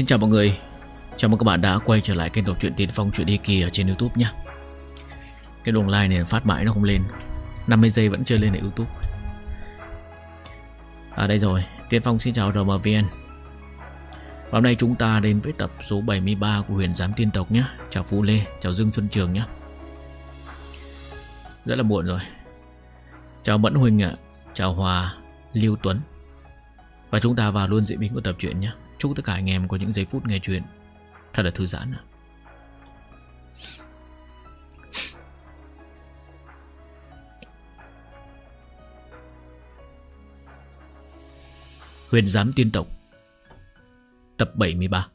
Xin chào mọi người. Chào mừng các bạn đã quay trở lại kênh đọc truyện Tiên Phong Chuyện Đi Kỳ ở trên Youtube nhé. Cái đồng like này phát mãi nó không lên. 50 giây vẫn chưa lên ở Youtube. À đây rồi. Tiên Phong xin chào RMVN Và hôm nay chúng ta đến với tập số 73 của Huyền Giám Tiên Tộc nhé. Chào Phú Lê, chào Dương Xuân Trường nhé. Rất là muộn rồi. Chào Mẫn Huỳnh ạ. Chào Hòa, Lưu Tuấn. Và chúng ta vào luôn diễn biến của tập truyện nhé. Chúc tất cả anh em có những giây phút nghe chuyện. Thật là thư giãn Huyền Giám Tiên Tộc, Tập 73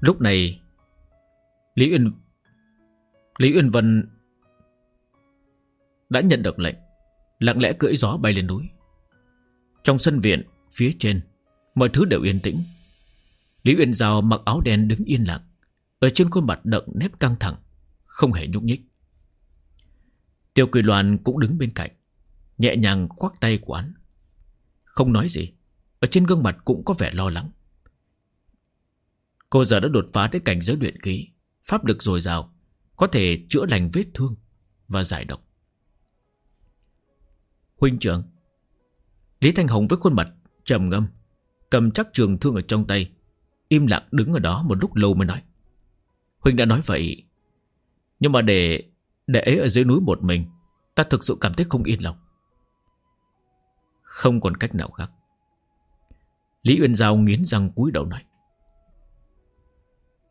Lúc này, Lý Uyên Lý Uyên Vân đã nhận được lệnh, lặng lẽ cưỡi gió bay lên núi. Trong sân viện, phía trên, mọi thứ đều yên tĩnh. Lý Uyên Giao mặc áo đen đứng yên lặng, ở trên khuôn mặt đậm nét căng thẳng, không hề nhúc nhích. Tiêu Kỳ Loan cũng đứng bên cạnh, nhẹ nhàng khoác tay của hắn. Không nói gì, ở trên gương mặt cũng có vẻ lo lắng. Cô giờ đã đột phá đến cảnh giới luyện khí, pháp lực dồi dào, có thể chữa lành vết thương và giải độc. Huynh trưởng, Lý Thanh Hồng với khuôn mặt trầm ngâm, Cầm chắc trường thương ở trong tay, Im lặng đứng ở đó một lúc lâu mới nói, Huynh đã nói vậy, Nhưng mà để Để ấy ở dưới núi một mình, Ta thực sự cảm thấy không yên lòng Không còn cách nào khác Lý Uyên Giao nghiến răng cúi đầu nói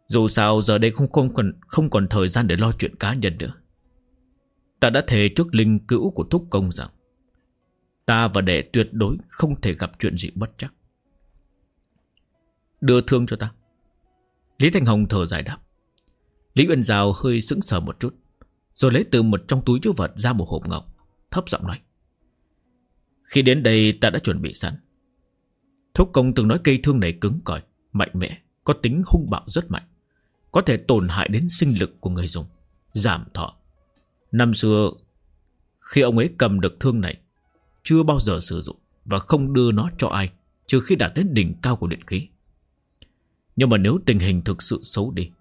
dù sao giờ đây không, không, còn, không còn thời gian để lo chuyện cá nhân nữa Ta đã thề trước linh cữu của Thúc Công rằng Ta và đệ tuyệt đối không thể gặp chuyện gì bất chắc. Đưa thương cho ta. Lý Thanh Hồng thở dài đáp. Lý Uyên Giao hơi sững sờ một chút. Rồi lấy từ một trong túi chứa vật ra một hộp ngọc. Thấp giọng nói. Khi đến đây ta đã chuẩn bị sẵn. Thúc công từng nói cây thương này cứng cỏi, mạnh mẽ, có tính hung bạo rất mạnh. Có thể tổn hại đến sinh lực của người dùng, giảm thọ. Năm xưa, khi ông ấy cầm được thương này, chưa bao giờ sử dụng và không đưa nó cho ai trừ khi đạt đến đỉnh cao của điện khí. Nhưng mà nếu tình hình thực sự xấu đi,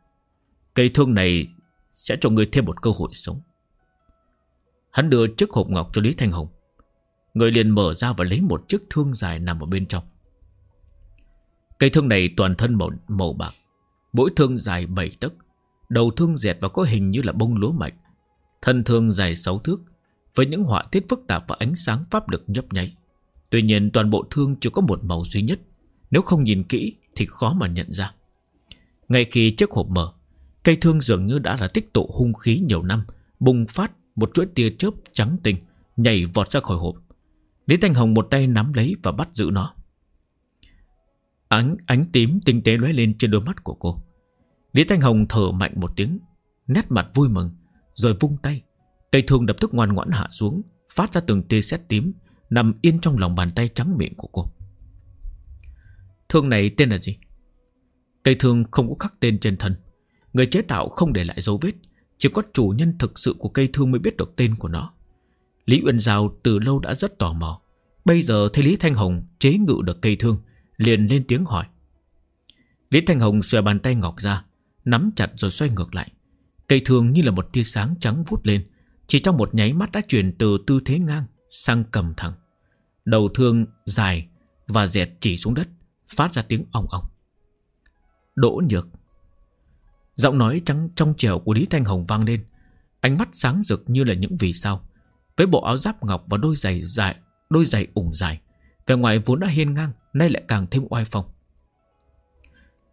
cây thương này sẽ cho người thêm một cơ hội sống. Hắn đưa chiếc hộp ngọc cho Lý Thanh Hồng. Người liền mở ra và lấy một chiếc thương dài nằm ở bên trong. Cây thương này toàn thân màu, màu bạc, mỗi thương dài 7 tấc, đầu thương dẹt và có hình như là bông lúa mạch. Thân thương dài 6 thước, với những họa tiết phức tạp và ánh sáng pháp lực nhấp nháy. Tuy nhiên toàn bộ thương chỉ có một màu duy nhất, nếu không nhìn kỹ thì khó mà nhận ra. Ngay khi chiếc hộp mở, cây thương dường như đã là tích tụ hung khí nhiều năm, bùng phát một chuỗi tia chớp trắng tinh, nhảy vọt ra khỏi hộp. Lý Thanh Hồng một tay nắm lấy và bắt giữ nó. Ánh, ánh tím tinh tế lóe lên trên đôi mắt của cô. Lý Thanh Hồng thở mạnh một tiếng, nét mặt vui mừng, rồi vung tay, Cây thương đập tức ngoan ngoãn hạ xuống Phát ra từng tia sét tím Nằm yên trong lòng bàn tay trắng miệng của cô. Thương này tên là gì? Cây thương không có khắc tên trên thân. Người chế tạo không để lại dấu vết Chỉ có chủ nhân thực sự của cây thương mới biết được tên của nó. Lý Uyên Giao từ lâu đã rất tò mò. Bây giờ thấy Lý Thanh Hồng chế ngự được cây thương Liền lên tiếng hỏi. Lý Thanh Hồng xòe bàn tay ngọc ra Nắm chặt rồi xoay ngược lại Cây thương như là một tia sáng trắng vút lên chỉ trong một nháy mắt đã chuyển từ tư thế ngang sang cầm thẳng. Đầu thương dài và dẹt chỉ xuống đất, phát ra tiếng ong ong. Đỗ nhược. Giọng nói trắng trong trẻo của Lý Thanh Hồng vang lên, ánh mắt sáng rực như là những vì sao. Với bộ áo giáp ngọc và đôi giày dài, đôi giày ủng dài, vẻ ngoài vốn đã hiên ngang, nay lại càng thêm oai phong.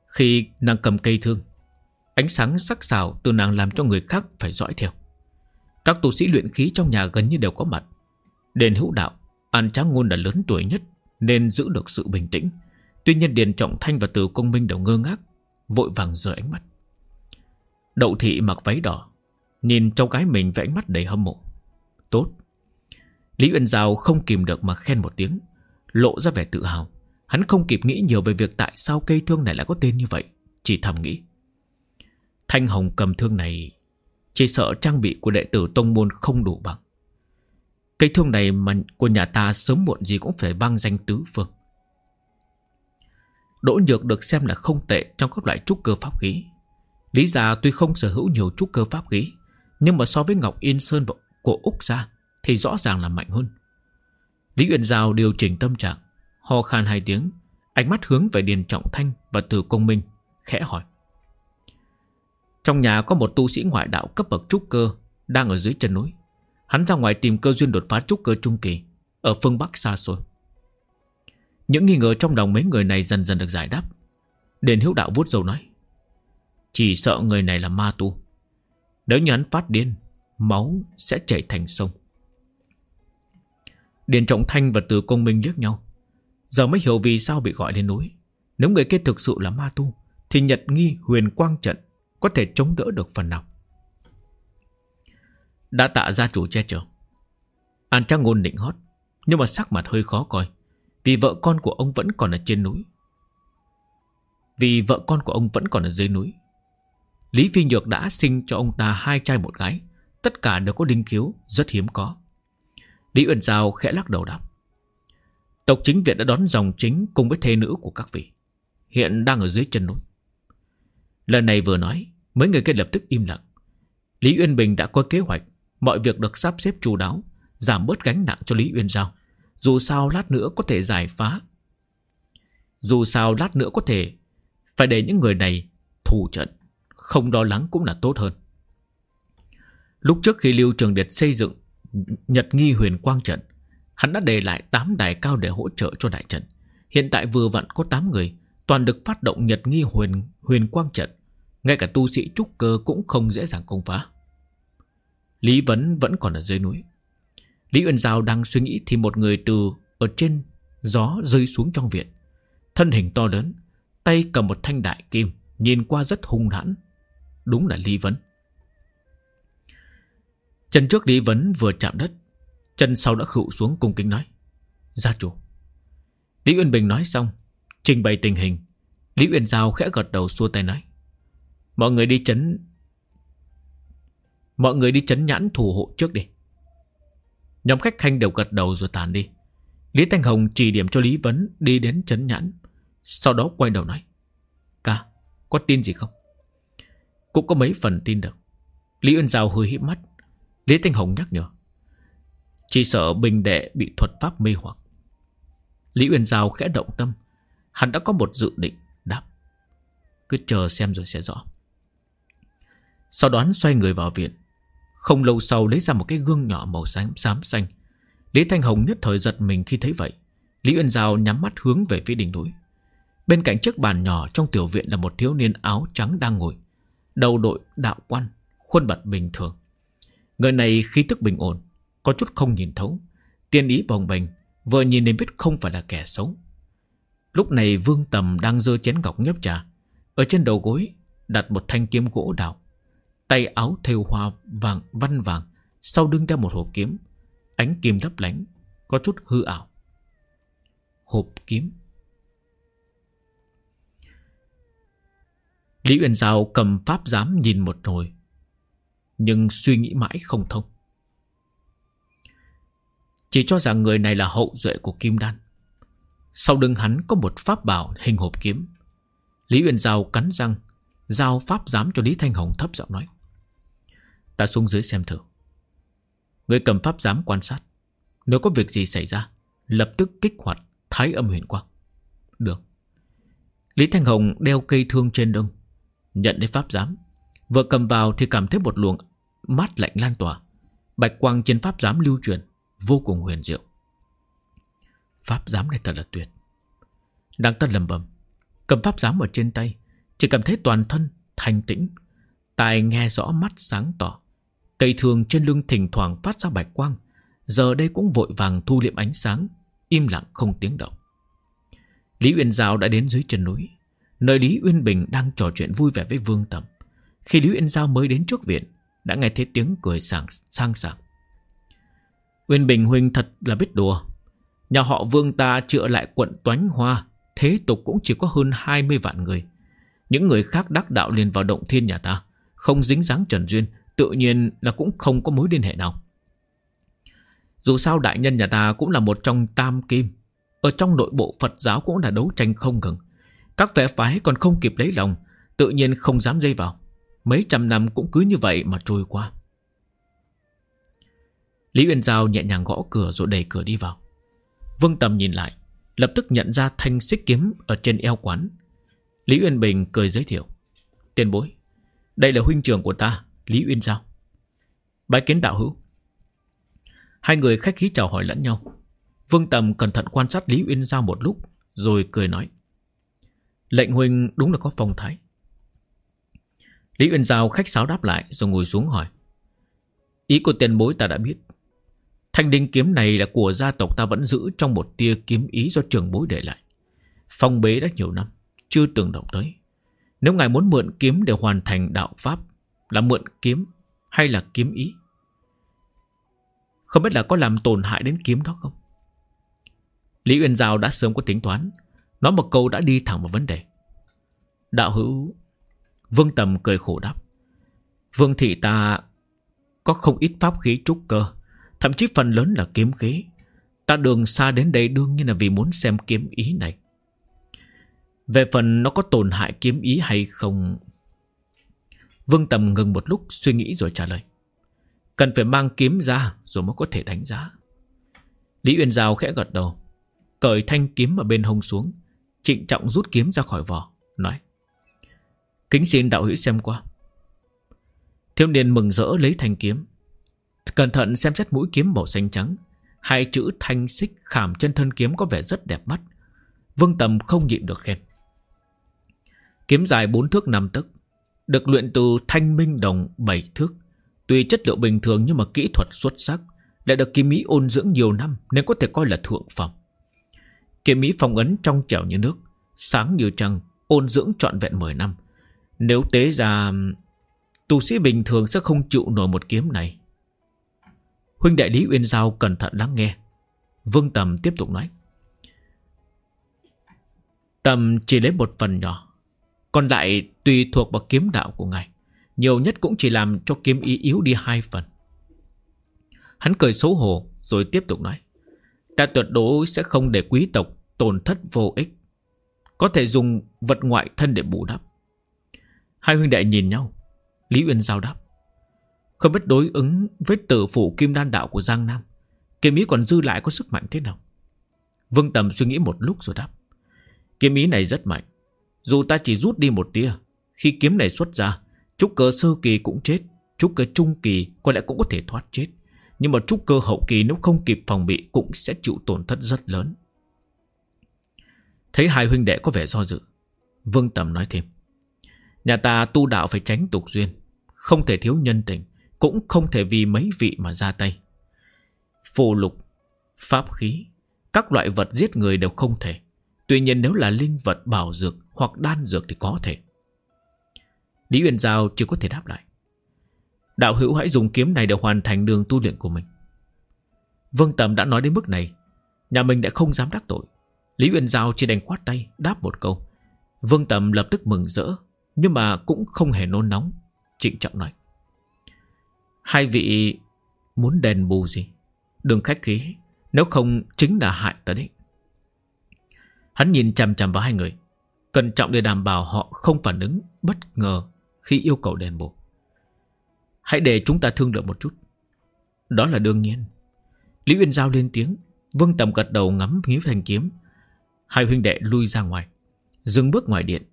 Khi nàng cầm cây thương, ánh sáng sắc sảo từ nàng làm cho người khác phải dõi theo. Các tu sĩ luyện khí trong nhà gần như đều có mặt. Đền hữu đạo, An Tráng Ngôn là lớn tuổi nhất nên giữ được sự bình tĩnh. Tuy nhiên Điền Trọng Thanh và Từ Công Minh đều ngơ ngác, vội vàng rời ánh mắt. Đậu thị mặc váy đỏ, nhìn trong gái mình với ánh mắt đầy hâm mộ. Tốt. Lý Uyên Giao không kìm được mà khen một tiếng, lộ ra vẻ tự hào. Hắn không kịp nghĩ nhiều về việc tại sao cây thương này lại có tên như vậy, chỉ thầm nghĩ. Thanh Hồng cầm thương này, Chỉ sợ trang bị của đệ tử tông môn không đủ bằng. Cây thương này mà của nhà ta sớm muộn gì cũng phải vang danh tứ phương. Đỗ Nhược được xem là không tệ trong các loại trúc cơ pháp khí. Lý gia tuy không sở hữu nhiều trúc cơ pháp khí, Nhưng mà so với Ngọc Yên Sơn của Úc gia Thì rõ ràng là mạnh hơn. Lý Uyển Giao điều chỉnh tâm trạng, Ho khan hai tiếng, Ánh mắt hướng về Điền Trọng Thanh và Từ Công Minh, Khẽ hỏi. Trong nhà có một tu sĩ ngoại đạo cấp bậc trúc cơ Đang ở dưới chân núi. Hắn ra ngoài tìm cơ duyên đột phá trúc cơ trung kỳ Ở phương Bắc xa xôi. Những nghi ngờ trong lòng mấy người này dần dần được giải đáp. Đền Hiếu Đạo vuốt dầu nói, Chỉ sợ người này là ma tu. Nếu như hắn phát điên, Máu sẽ chảy thành sông. Điền Trọng Thanh và Từ Công Minh liếc nhau. Giờ mới hiểu vì sao bị gọi lên núi. Nếu người kia thực sự là ma tu, Thì Nhật Nghi huyền quang trận có thể chống đỡ được phần nào Đã tạ gia chủ che chở An Trang ngôn định hót, Nhưng mà sắc mặt hơi khó coi, Vì vợ con của ông vẫn còn ở trên núi Vì vợ con của ông vẫn còn ở dưới núi, Lý Phi Nhược đã sinh cho ông ta hai trai một gái, Tất cả đều có đinh khiếu, Rất hiếm có Lý Uyển Giao khẽ lắc đầu đáp, Tộc chính viện đã đón dòng chính cùng với thê nữ của các vị. Hiện đang ở dưới chân núi. Lần này vừa nói, mấy người kia lập tức im lặng. Lý Uyên Bình đã có kế hoạch, mọi việc được sắp xếp chu đáo, giảm bớt gánh nặng cho Lý Uyên Giao. Dù sao lát nữa có thể giải phá. Dù sao lát nữa có thể phải để những người này thủ trận, không lo lắng cũng là tốt hơn. Lúc trước khi Lưu Trường Điệt xây dựng Nhật Nghi Huyền Quang Trận, Hắn đã để lại 8 đài cao để hỗ trợ cho đại trận. Hiện tại vừa vặn có 8 người, toàn được phát động nhật nghi huyền huyền quang trận. Ngay cả tu sĩ trúc cơ cũng không dễ dàng công phá. Lý Vấn vẫn còn ở dưới núi. Lý Uyên Giao đang suy nghĩ thì một người từ ở trên gió rơi xuống trong viện. Thân hình to lớn, tay cầm một thanh đại kim, nhìn qua rất hung hãn. Đúng là Lý Vấn. Chân trước Lý Vấn vừa chạm đất, Chân sau đã khựu xuống cung kính nói Gia chủ Lý Uyên Bình nói xong Trình bày tình hình Lý Uyên Giao khẽ gật đầu xua tay nói Mọi người đi chấn Mọi người đi chấn nhãn thủ hộ trước đi. Nhóm khách khanh đều gật đầu rồi tàn đi. Lý Thanh Hồng chỉ điểm cho Lý Vấn đi đến chấn nhãn Sau đó quay đầu nói Ca, có tin gì không? Cũng có mấy phần tin được. Lý Uyên Giao hơi hít mắt. Lý Thanh Hồng nhắc nhở chỉ sợ bình đệ bị thuật pháp mê hoặc. Lý Uyên Giao khẽ động tâm. Hắn đã có một dự định, Đáp. Cứ chờ xem rồi sẽ rõ. Sau đó xoay người vào viện. Không lâu sau lấy ra một cái gương nhỏ màu xám xám xanh. Lý Thanh Hồng nhất thời giật mình khi thấy vậy. Lý Uyên Giao nhắm mắt hướng về phía đỉnh núi. Bên cạnh chiếc bàn nhỏ trong tiểu viện là một thiếu niên áo trắng đang ngồi. Đầu đội, đạo quan, Khuôn mặt bình thường. Người này khí tức bình ổn, có chút không nhìn thấu. Tiên ý bồng bềnh, Vừa nhìn nên biết không phải là kẻ xấu. Lúc này Vương Tầm đang dơ chén ngọc nhấp trà. Ở trên đầu gối, Đặt một thanh kiếm gỗ đào. Tay áo thêu hoa vàng, văn vàng, Sau lưng đeo một hộp kiếm. Ánh kim lấp lánh, Có chút hư ảo. Hộp kiếm. Lý Uyên Giao cầm pháp giám nhìn một hồi, Nhưng suy nghĩ mãi không thông. Chỉ cho rằng người này là hậu duệ của Kim Đan. Sau lưng hắn có một pháp bảo hình hộp kiếm. Lý Uyên Giao cắn răng, Giao pháp giám cho Lý Thanh Hồng thấp giọng nói. Ta xuống dưới xem thử. Người cầm pháp giám quan sát. Nếu có việc gì xảy ra, Lập tức kích hoạt thái âm huyền quang. Được. Lý Thanh Hồng đeo cây thương trên lưng, Nhận lấy pháp giám. Vừa cầm vào thì cảm thấy một luồng mát lạnh lan tỏa. Bạch quang trên pháp giám lưu truyền, Vô cùng huyền diệu. Pháp giám này thật là tuyệt. Đang tân lầm bầm Cầm pháp giám ở trên tay, Chỉ cảm thấy toàn thân thanh tĩnh. Tai nghe rõ mắt sáng tỏ, Cây thường trên lưng thỉnh thoảng phát ra bạch quang. Giờ đây cũng vội vàng thu liệm ánh sáng, Im lặng không tiếng động. Lý Uyên Giao đã đến dưới chân núi, Nơi Lý Uyên Bình đang trò chuyện vui vẻ với Vương Tầm. Khi Lý Uyên Giao mới đến trước viện, Đã nghe thấy tiếng cười sảng, sang sảng. Uyên Bình Huynh thật là biết đùa. Nhà họ Vương ta chữa lại quận Toánh Hoa, thế tục cũng chỉ có hơn 20 vạn người. Những người khác đắc đạo liền vào động thiên nhà ta, không dính dáng Trần Duyên, Tự nhiên là cũng không có mối liên hệ nào. Dù sao đại nhân nhà ta cũng là một trong tam kim Ở trong nội bộ Phật giáo cũng là đấu tranh không ngừng. Các vẻ phái còn không kịp lấy lòng Tự nhiên không dám dây vào. Mấy trăm năm cũng cứ như vậy mà trôi qua. Lý Uyên Giao nhẹ nhàng gõ cửa rồi đẩy cửa đi vào. Vương Tầm nhìn lại, Lập tức nhận ra thanh xích kiếm ở trên eo quán. Lý Uyên Bình cười giới thiệu, Tiền bối, Đây là huynh trưởng của ta, Lý Uyên Giao Bái kiến đạo hữu. Hai người khách khí chào hỏi lẫn nhau. Vương Tầm cẩn thận quan sát Lý Uyên Giao một lúc, Rồi cười nói, Lệnh huynh đúng là có phong thái. Lý Uyên Giao khách sáo đáp lại Rồi ngồi xuống hỏi, Ý của tiền bối ta đã biết Thanh đinh kiếm này là của gia tộc ta vẫn giữ Trong một tia kiếm ý do trường bối để lại. Phong bế đã nhiều năm, Chưa từng động tới. Nếu ngài muốn mượn kiếm để hoàn thành đạo pháp, Là mượn kiếm hay là kiếm ý? Không biết là có làm tổn hại đến kiếm đó không? Lý Uyên Giao đã sớm có tính toán, Nói một câu đã đi thẳng vào vấn đề. Đạo hữu, Vương Tầm cười khổ đáp. Vương thị ta Có không ít pháp khí trúc cơ Thậm chí phần lớn là kiếm khí. Ta đường xa đến đây đương nhiên là vì muốn xem kiếm ý này. Về phần nó có tổn hại kiếm ý hay không? Vương Tầm ngừng một lúc suy nghĩ rồi trả lời. Cần phải mang kiếm ra rồi mới có thể đánh giá. Lý Uyên Giao khẽ gật đầu. Cởi thanh kiếm ở bên hông xuống, Trịnh trọng rút kiếm ra khỏi vỏ, Nói. Kính xin đạo hữu xem qua. Thiếu niên mừng rỡ lấy thanh kiếm. Cẩn thận xem xét mũi kiếm màu xanh trắng. Hai chữ thanh xích khảm trên thân kiếm có vẻ rất đẹp mắt. Vương Tầm không nhịn được khen. Kiếm dài bốn thước 5 tấc, Được luyện từ thanh minh đồng bảy thước. Tuy chất liệu bình thường nhưng mà kỹ thuật xuất sắc đã được kiếm mỹ ôn dưỡng nhiều năm Nên có thể coi là thượng phẩm. Kiếm mỹ phong ấn trong trẻo như nước, Sáng như trăng, Ôn dưỡng trọn vẹn 10 năm. Nếu tế ra, Tu sĩ bình thường sẽ không chịu nổi một kiếm này. Huynh đại Lý Uyên Giao cẩn thận lắng nghe. Vương Tầm tiếp tục nói. Tầm chỉ lấy một phần nhỏ, Còn lại tùy thuộc vào kiếm đạo của ngài. Nhiều nhất cũng chỉ làm cho kiếm ý yếu đi hai phần. Hắn cười xấu hổ Rồi tiếp tục nói. Ta tuyệt đối sẽ không để quý tộc Tổn thất vô ích. Có thể dùng vật ngoại thân để bù đắp. Hai huynh đệ nhìn nhau. Lý Uyên giao đáp không biết đối ứng với tử phủ kim đan đạo của Giang Nam, Kiếm ý còn dư lại có sức mạnh thế nào? Vương Tầm suy nghĩ một lúc rồi đáp, Kiếm ý này rất mạnh, Dù ta chỉ rút đi một tia, Khi kiếm này xuất ra, Trúc cơ sơ kỳ cũng chết, Trúc cơ trung kỳ có lẽ cũng có thể thoát chết, Nhưng mà trúc cơ hậu kỳ nếu không kịp phòng bị Cũng sẽ chịu tổn thất rất lớn. Thấy hai huynh đệ có vẻ do dự, Vương Tầm nói thêm, Nhà ta tu đạo phải tránh tục duyên, Không thể thiếu nhân tình cũng không thể vì mấy vị mà ra tay. Phù lục, Pháp khí, Các loại vật giết người đều không thể. Tuy nhiên nếu là linh vật, bảo dược Hoặc đan dược thì có thể. Lý Uyên Giao chưa có thể đáp lại. Đạo hữu hãy dùng kiếm này để hoàn thành đường tu luyện của mình. Vương Tầm đã nói đến mức này, Nhà mình đã không dám đắc tội. Lý Uyên Giao chỉ đành khoát tay, Đáp một câu. Vương Tầm lập tức mừng rỡ, Nhưng mà cũng không hề nôn nóng, Trịnh trọng nói. Hai vị muốn đền bù gì? Đừng khách khí, nếu không chính là hại ta đấy. Hắn nhìn chằm chằm vào hai người, cẩn trọng để đảm bảo họ không phản ứng bất ngờ khi yêu cầu đền bù. Hãy để chúng ta thương lượng một chút. Đó là đương nhiên. Lý Uyên Giao lên tiếng, Vương Tầm gật đầu ngắm nghĩa thanh kiếm. Hai huynh đệ lui ra ngoài, dừng bước ngoài điện.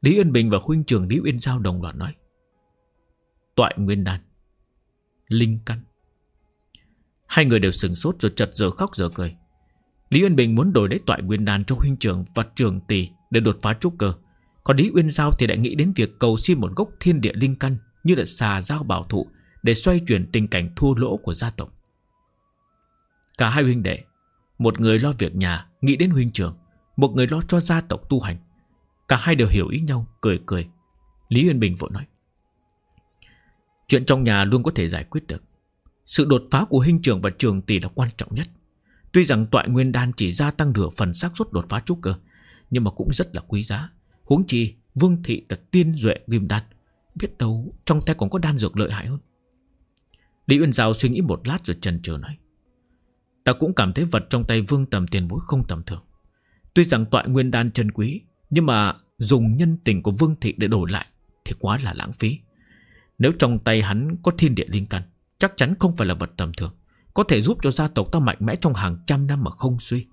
Lý Uyên Bình và huynh trưởng Lý Uyên Giao đồng loạt nói. Toại Nguyên Đan linh căn. Hai người đều sừng sốt rồi chật giờ khóc giờ cười. Lý Uyên Bình muốn đổi lấy toại nguyên đàn cho huynh trưởng và trường tỷ để đột phá trúc cơ. Còn Lý Uyên Giao thì lại nghĩ đến việc cầu xin một gốc thiên địa linh căn như là xà giao bảo thụ để xoay chuyển tình cảnh thua lỗ của gia tộc. Cả hai huynh đệ, một người lo việc nhà, nghĩ đến huynh trưởng, một người lo cho gia tộc tu hành. Cả hai đều hiểu ý nhau, cười cười. Lý Uyên Bình vội nói. Chuyện trong nhà luôn có thể giải quyết được Sự đột phá của hình trưởng và trường tỷ là quan trọng nhất Tuy rằng tọa nguyên đan chỉ gia tăng nửa phần xác suất đột phá trúc cơ Nhưng mà cũng rất là quý giá Huống chi Vương Thị là tiên duệ ghim đan Biết đâu trong tay còn có đan dược lợi hại hơn Lý Uyên Giao suy nghĩ một lát rồi trần chờ nói. Ta cũng cảm thấy vật trong tay vương tầm tiền bối không tầm thường. Tuy rằng tọa nguyên đan chân quý, nhưng mà dùng nhân tình của vương thị để đổi lại thì quá là lãng phí. Nếu trong tay hắn có thiên địa linh căn, chắc chắn không phải là vật tầm thường. Có thể giúp cho gia tộc ta mạnh mẽ trong hàng trăm năm mà không suy.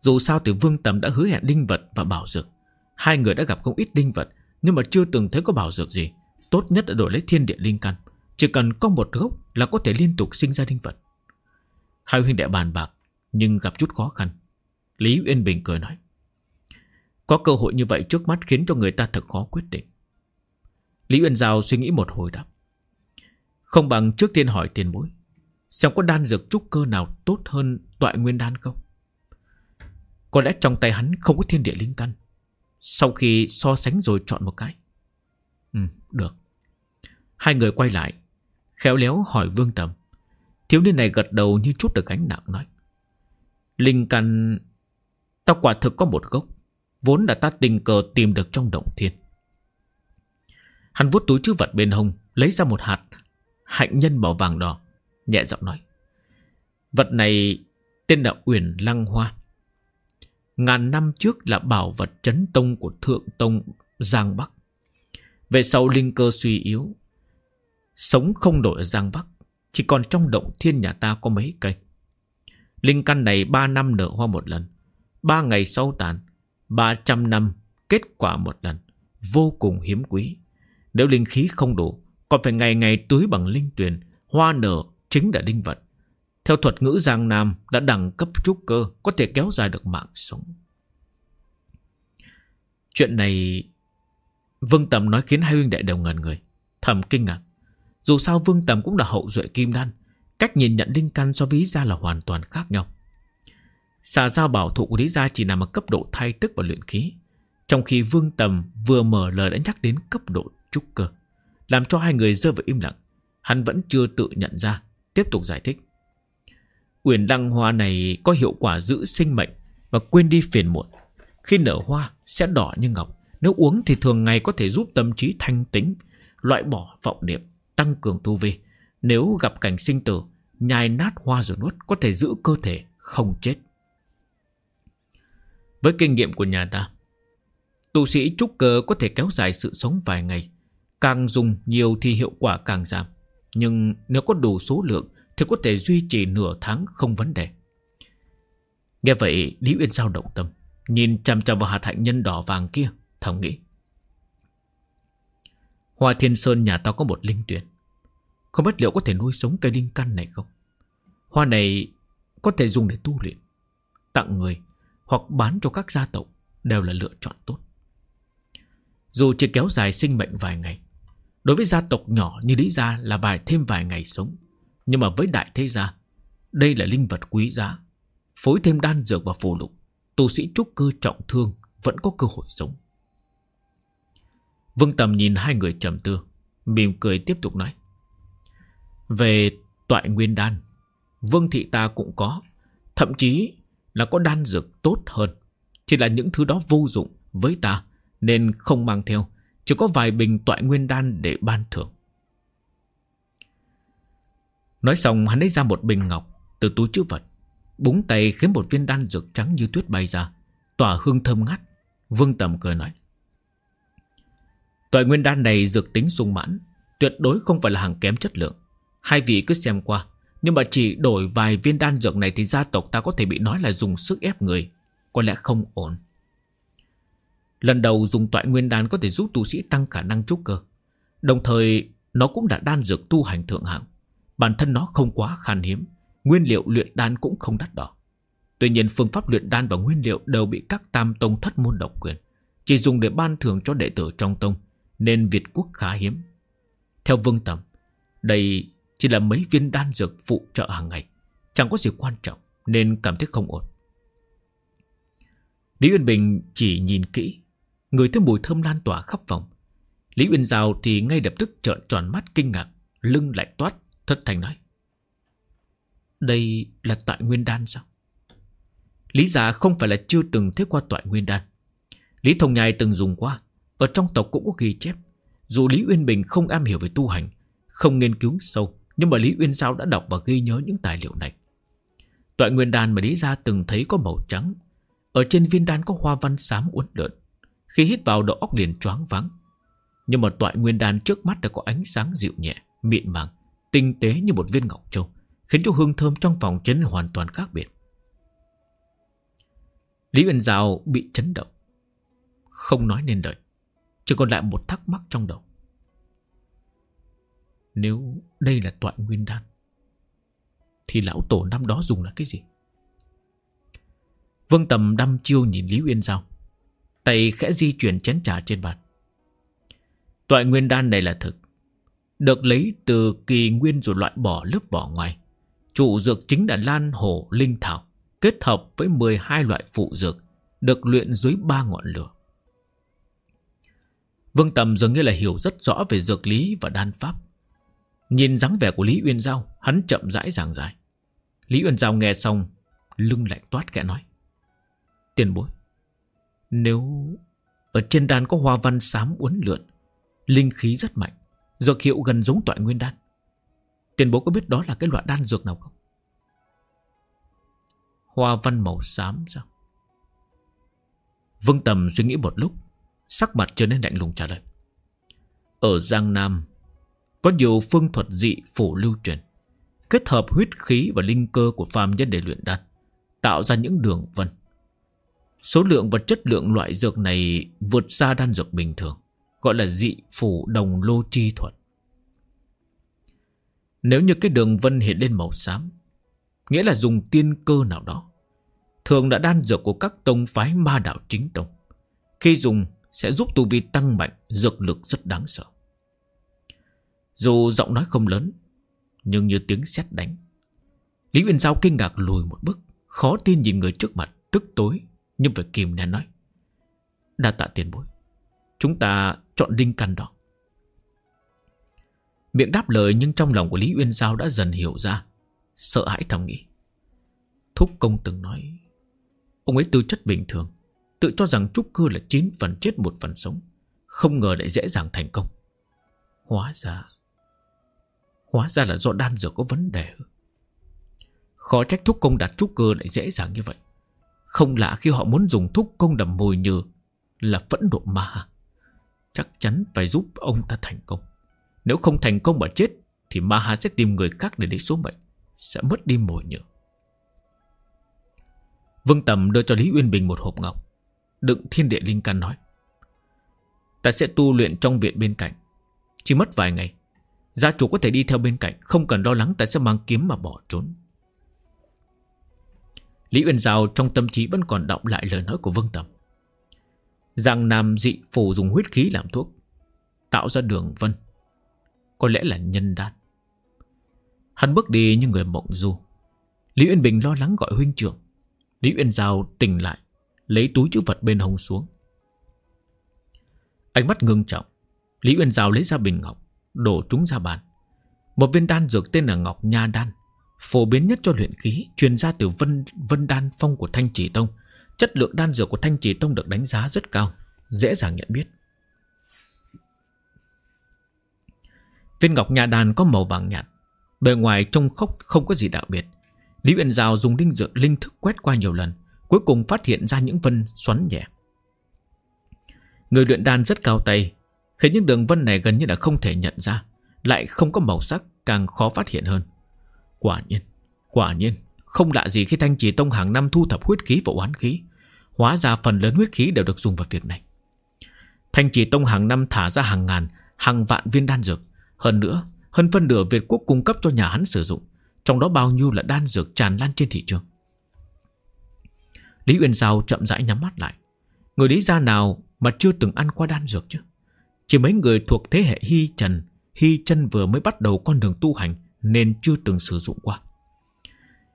Dù sao thì Vương Tầm đã hứa hẹn linh vật và bảo dược. Hai người đã gặp không ít linh vật, nhưng mà chưa từng thấy có bảo dược gì. Tốt nhất là đổi lấy thiên địa linh căn. Chỉ cần có một gốc là có thể liên tục sinh ra linh vật. Hai huynh đệ bàn bạc, nhưng gặp chút khó khăn. Lý Uyên Bình cười nói. Có cơ hội như vậy trước mắt khiến cho người ta thật khó quyết định. Lý Uyên Giao suy nghĩ một hồi đáp. Không bằng trước tiên hỏi tiền bối. Xem có đan dược trúc cơ nào tốt hơn tọa nguyên đan không? Có lẽ trong tay hắn không có thiên địa linh căn. Sau khi so sánh rồi chọn một cái. Ừ, được. Hai người quay lại. Khéo léo hỏi Vương Tầm. Thiếu niên này gật đầu như chút được gánh nặng nói. Linh căn... Ta quả thực có một gốc. Vốn là ta tình cờ tìm được trong động thiên. Hắn vuốt túi chữ vật bên hông, lấy ra một hạt hạnh nhân màu vàng đỏ, nhẹ giọng nói. Vật này tên là Uyển Lăng Hoa. Ngàn năm trước là bảo vật chấn tông của Thượng Tông Giang Bắc. Về sau linh cơ suy yếu, sống không đổi ở Giang Bắc, chỉ còn trong động thiên nhà ta có mấy cây. Linh căn này ba năm nở hoa một lần, ba ngày sau tàn, ba trăm năm kết quả một lần, vô cùng hiếm quý. Nếu linh khí không đủ, còn phải ngày ngày tưới bằng linh tuyền, hoa nở chính là linh vật. Theo thuật ngữ Giang Nam đã đẳng cấp trúc cơ có thể kéo dài được mạng sống. Chuyện này Vương Tầm nói khiến hai huynh đệ đều ngần người. Thầm kinh ngạc. Dù sao Vương Tầm cũng là hậu duệ kim đan. Cách nhìn nhận linh căn so với Lý Gia là hoàn toàn khác nhau. Xà giao bảo thụ của Lý Gia chỉ nằm ở cấp độ thay tức và luyện khí. Trong khi Vương Tầm vừa mở lời đã nhắc đến cấp độ trúc cơ. Làm cho hai người rơi vào im lặng. Hắn vẫn chưa tự nhận ra, Tiếp tục giải thích. Uyển đăng hoa này có hiệu quả giữ sinh mệnh Và quên đi phiền muộn. Khi nở hoa, sẽ đỏ như ngọc. Nếu uống thì thường ngày có thể giúp tâm trí thanh tĩnh, Loại bỏ vọng niệm, Tăng cường tu vi. Nếu gặp cảnh sinh tử, Nhai nát hoa rồi nuốt, Có thể giữ cơ thể, không chết. Với kinh nghiệm của nhà ta, Tu sĩ trúc cơ có thể kéo dài sự sống vài ngày. Càng dùng nhiều thì hiệu quả càng giảm. Nhưng nếu có đủ số lượng Thì có thể duy trì nửa tháng không vấn đề. Nghe vậy, Lý Uyên sao động tâm, Nhìn chằm chằm vào hạt hạnh nhân đỏ vàng kia, Thầm nghĩ. Hoa Thiên Sơn nhà tao có một linh tuyển. Không biết liệu có thể nuôi sống cây linh căn này không? Hoa này có thể dùng để tu luyện, Tặng người Hoặc bán cho các gia tộc Đều là lựa chọn tốt. Dù chỉ kéo dài sinh mệnh vài ngày Đối với gia tộc nhỏ như Lý Gia là vài thêm vài ngày sống. Nhưng mà với đại thế gia, đây là linh vật quý giá. Phối thêm đan dược và phù lục, tu sĩ trúc cơ trọng thương vẫn có cơ hội sống. Vương Tầm nhìn hai người trầm tư, mỉm cười tiếp tục nói. Về toại nguyên đan, Vương Thị ta cũng có, thậm chí là có đan dược tốt hơn. Chỉ là những thứ đó vô dụng với ta nên không mang theo chỉ có vài bình toại nguyên đan để ban thưởng. Nói xong, hắn lấy ra một bình ngọc, Từ túi chữ vật, Búng tay khiến một viên đan dược trắng như tuyết bay ra, Tỏa hương thơm ngát. Vương Tầm cười nói, Toại nguyên đan này dược tính sung mãn, Tuyệt đối không phải là hàng kém chất lượng. Hai vị cứ xem qua, Nhưng mà chỉ đổi vài viên đan dược này Thì gia tộc ta có thể bị nói là dùng sức ép người, Có lẽ không ổn. Lần đầu dùng tọa nguyên đan có thể giúp tu sĩ tăng khả năng trúc cơ. Đồng thời nó cũng đã đan dược tu hành thượng hạng. Bản thân nó không quá khan hiếm. Nguyên liệu luyện đan cũng không đắt đỏ. Tuy nhiên phương pháp luyện đan và nguyên liệu đều bị các tam tông thất môn độc quyền. Chỉ dùng để ban thưởng cho đệ tử trong tông. Nên Việt quốc khá hiếm. Theo vương tầm, đây chỉ là mấy viên đan dược phụ trợ hàng ngày. Chẳng có gì quan trọng nên cảm thấy không ổn. Lý Uyên Bình chỉ nhìn kỹ Người thấy mùi thơm lan tỏa khắp phòng. Lý Uyên Giao thì ngay lập tức trợn tròn mắt kinh ngạc, Lưng lại toát, Thất thành nói. Đây là tại nguyên đan sao? Lý giả không phải là chưa từng thấy qua toại nguyên đan. Lý Thông Nhai từng dùng qua, Ở trong tộc cũng có ghi chép. Dù Lý Uyên Bình không am hiểu về tu hành, Không nghiên cứu sâu, Nhưng mà Lý Uyên Giao đã đọc và ghi nhớ những tài liệu này. Toại nguyên đan mà Lý Gia từng thấy có màu trắng. Ở trên viên đan có hoa văn xám uốn lượn. Khi hít vào đầu óc liền choáng vắng Nhưng mà toại nguyên đan trước mắt đã có ánh sáng dịu nhẹ, Mịn màng, Tinh tế như một viên ngọc châu, Khiến cho hương thơm trong phòng chấn hoàn toàn khác biệt. Lý Uyên Giao bị chấn động. Không nói nên lời, Chỉ còn lại một thắc mắc trong đầu. Nếu đây là toại nguyên đan, Thì lão tổ năm đó dùng là cái gì? Vương Tầm đăm chiêu nhìn Lý Uyên Giao. Tay khẽ di chuyển chén trà trên bàn. Toại nguyên đan này là thực. Được lấy từ kỳ nguyên rồi loại bỏ lớp vỏ ngoài. Chủ dược chính là lan hổ linh thảo, Kết hợp với 12 loại phụ dược, Được luyện dưới ba ngọn lửa. Vương Tầm dường như là hiểu rất rõ về dược lý và đan pháp. Nhìn dáng vẻ của Lý Uyên Giao, Hắn chậm rãi giảng giải. Lý Uyên Giao nghe xong, Lưng lạnh toát kẽ nói, Tiền bối nếu ở trên đan có hoa văn xám uốn lượn, Linh khí rất mạnh, Dược hiệu gần giống toại nguyên đan, Tiền bố có biết đó là cái loại đan dược nào không? Hoa văn màu xám sao? Vương Tầm suy nghĩ một lúc, Sắc mặt trở nên lạnh lùng trả lời Ở Giang Nam, Có nhiều phương thuật dị phổ lưu truyền, Kết hợp huyết khí và linh cơ của phàm nhân để luyện đan, Tạo ra những đường vân Số lượng và chất lượng loại dược này Vượt xa đan dược bình thường, Gọi là dị phủ đồng lô chi thuật. Nếu như cái đường vân hiện lên màu xám, Nghĩa là dùng tiên cơ nào đó, Thường đã đan dược của các tông phái ma đạo chính tông. Khi dùng, sẽ giúp tu vi tăng mạnh, Dược lực rất đáng sợ. Dù giọng nói không lớn, Nhưng như tiếng sét đánh, Lý Uyên Giao kinh ngạc lùi một bước, Khó tin nhìn người trước mặt, Tức tối. Nhưng phải kìm nén nói, Đa tạ tiền bối, Chúng ta chọn đinh căn đó. Miệng đáp lời nhưng trong lòng của Lý Uyên Giao đã dần hiểu ra, Sợ hãi thầm nghĩ. Thúc công từng nói, Ông ấy tư chất bình thường, Tự cho rằng trúc cơ là 9 phần chết một phần sống, Không ngờ lại dễ dàng thành công. Hóa ra Hóa ra là do đan dược có vấn đề. Khó trách thúc công đặt trúc cơ lại dễ dàng như vậy. Không lạ khi họ muốn dùng thúc công đầm mồi nhừ Là phẫn độ ma Chắc chắn phải giúp ông ta thành công. Nếu không thành công mà chết, Thì Ma Ha sẽ tìm người khác để lấy số mệnh, Sẽ mất đi mồi nhựa Vương Tầm đưa cho Lý Uyên Bình một hộp ngọc. Đựng thiên địa linh căn nói, Ta sẽ tu luyện trong viện bên cạnh. Chỉ mất vài ngày, Gia chủ có thể đi theo bên cạnh, Không cần lo lắng ta sẽ mang kiếm mà bỏ trốn. Lý Uyên Giao trong tâm trí vẫn còn động lại lời nói của Vương Tầm. Giang Nam dị phủ dùng huyết khí làm thuốc, Tạo ra đường vân. Có lẽ là nhân đan. Hắn bước đi như người mộng du. Lý Uyên Bình lo lắng gọi huynh trưởng. Lý Uyên Giao tỉnh lại, Lấy túi chữ vật bên hông xuống. Ánh mắt ngưng trọng, Lý Uyên Giao lấy ra bình ngọc, Đổ chúng ra bàn. Một viên đan dược tên là Ngọc Nha Đan. Phổ biến nhất cho luyện khí, Truyền ra từ Vân Vân Đan Phong của Thanh Chỉ Tông. Chất lượng đan dược của Thanh Chỉ Tông được đánh giá rất cao, Dễ dàng nhận biết. Viên ngọc nhà đan có màu vàng nhạt, Bề ngoài trông khốc không có gì đặc biệt. Lý Uyên Giao dùng linh dược, linh thức quét qua nhiều lần, Cuối cùng phát hiện ra những vân xoắn nhẹ. Người luyện đan rất cao tay, Khiến những đường vân này gần như là không thể nhận ra, Lại không có màu sắc, Càng khó phát hiện hơn. Quả nhiên, quả nhiên Không lạ gì khi Thanh Trì Tông hàng năm thu thập huyết khí và oán khí. Hóa ra phần lớn huyết khí đều được dùng vào việc này. Thanh Trì Tông hàng năm thả ra hàng ngàn Hàng vạn viên đan dược. Hơn nữa, hơn phân nửa Việt Quốc cung cấp cho nhà hắn sử dụng Trong đó bao nhiêu là đan dược tràn lan trên thị trường. Lý Uyên Giao chậm rãi nhắm mắt lại. Người lý gia nào mà chưa từng ăn qua đan dược chứ? Chỉ mấy người thuộc thế hệ Hy Trần Hy chân vừa mới bắt đầu con đường tu hành nên chưa từng sử dụng qua.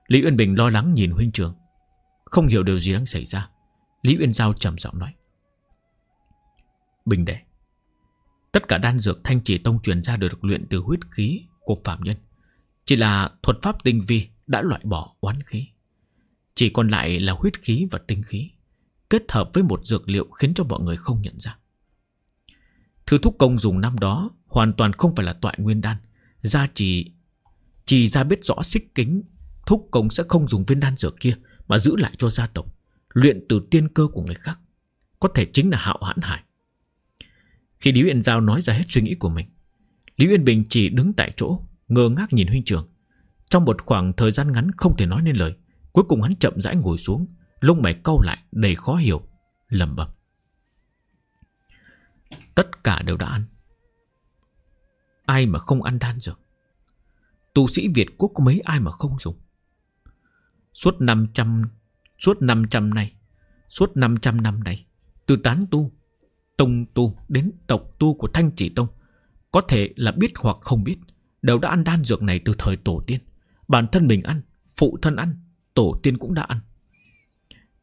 Lý Uyên Bình lo lắng nhìn huynh trường Không hiểu điều gì đang xảy ra. Lý Uyên Giao trầm giọng nói, Bình đệ, Tất cả đan dược thanh chỉ tông truyền ra được luyện từ huyết khí của phạm nhân. Chỉ là thuật pháp tinh vi đã loại bỏ oán khí. Chỉ còn lại là huyết khí và tinh khí, Kết hợp với một dược liệu khiến cho mọi người không nhận ra. Thứ thúc công dùng năm đó Hoàn toàn không phải là tọa nguyên đan, Gia trì chỉ ra biết rõ xích kính, Thúc công sẽ không dùng viên đan dược kia Mà giữ lại cho gia tộc, Luyện từ tiên cơ của người khác, Có thể chính là hạo hãn hải. Khi Lý Uyên Giao nói ra hết suy nghĩ của mình, Lý Uyên Bình chỉ đứng tại chỗ, Ngơ ngác nhìn huynh trường Trong một khoảng thời gian ngắn không thể nói nên lời, Cuối cùng hắn chậm rãi ngồi xuống, Lông mày câu lại, đầy khó hiểu, lẩm bẩm. Tất cả đều đã ăn. Ai mà không ăn đan dược? Tu sĩ Việt Quốc có mấy ai mà không dùng? Suốt 500 Suốt 500 này Suốt 500 năm nay, Từ tán tu, Tông tu đến tộc tu của Thanh Chỉ Tông, Có thể là biết hoặc không biết, Đều đã ăn đan dược này từ thời tổ tiên. Bản thân mình ăn, Phụ thân ăn, Tổ tiên cũng đã ăn.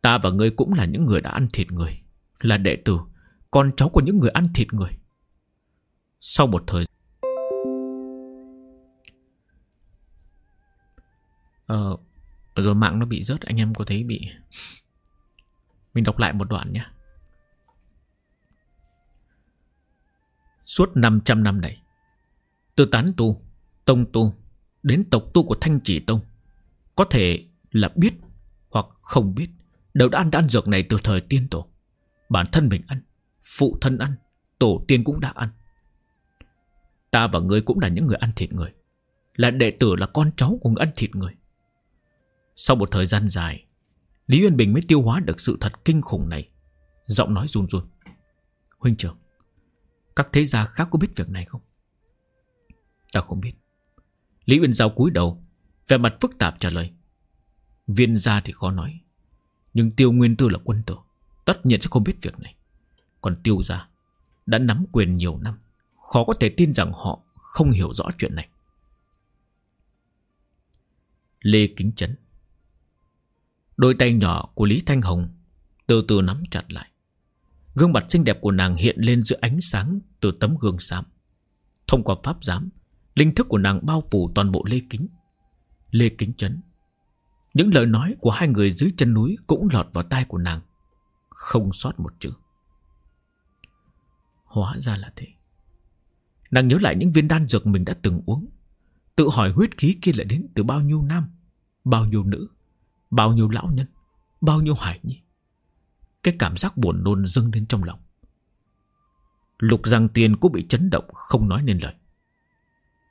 Ta và ngươi cũng là những người đã ăn thịt người, Là đệ tử, Con cháu của những người ăn thịt người. Sau một thời Ờ Rồi mạng nó bị rớt, Anh em có thấy bị Mình đọc lại một đoạn nhé. Suốt 500 năm này, Từ tán tu, Tông tu, Đến tộc tu của Thanh Chỉ Tông, Có thể là biết Hoặc không biết, Đều đã ăn đan dược này từ thời tiên tổ. Bản thân mình ăn, Phụ thân ăn, Tổ tiên cũng đã ăn. Ta và ngươi cũng là những người ăn thịt người. Là đệ tử, là con cháu của người ăn thịt người. Sau một thời gian dài, Lý Uyên Bình mới tiêu hóa được sự thật kinh khủng này. Giọng nói run run. Huynh trưởng, Các thế gia khác có biết việc này không? Ta không biết. Lý Uyên Giao cúi đầu Về mặt phức tạp trả lời. Viên gia thì khó nói, Nhưng tiêu nguyên tư là quân tử, Tất nhiên sẽ không biết việc này. Còn tiêu gia Đã nắm quyền nhiều năm, Khó có thể tin rằng họ không hiểu rõ chuyện này. Lê Kính Trấn Đôi tay nhỏ của Lý Thanh Hồng Từ từ nắm chặt lại Gương mặt xinh đẹp của nàng hiện lên giữa ánh sáng Từ tấm gương xám Thông qua pháp giám Linh thức của nàng bao phủ toàn bộ Lê Kính Lê Kính Trấn những lời nói của hai người dưới chân núi cũng lọt vào tai của nàng. Không sót một chữ. Hóa ra là thế. Nàng nhớ lại những viên đan dược mình đã từng uống. Tự hỏi huyết khí kia lại đến từ bao nhiêu nam, bao nhiêu nữ, bao nhiêu lão nhân, bao nhiêu hải nhi. Cái cảm giác buồn nôn dâng lên trong lòng. Lục Giang Tiên cũng bị chấn động không nói nên lời.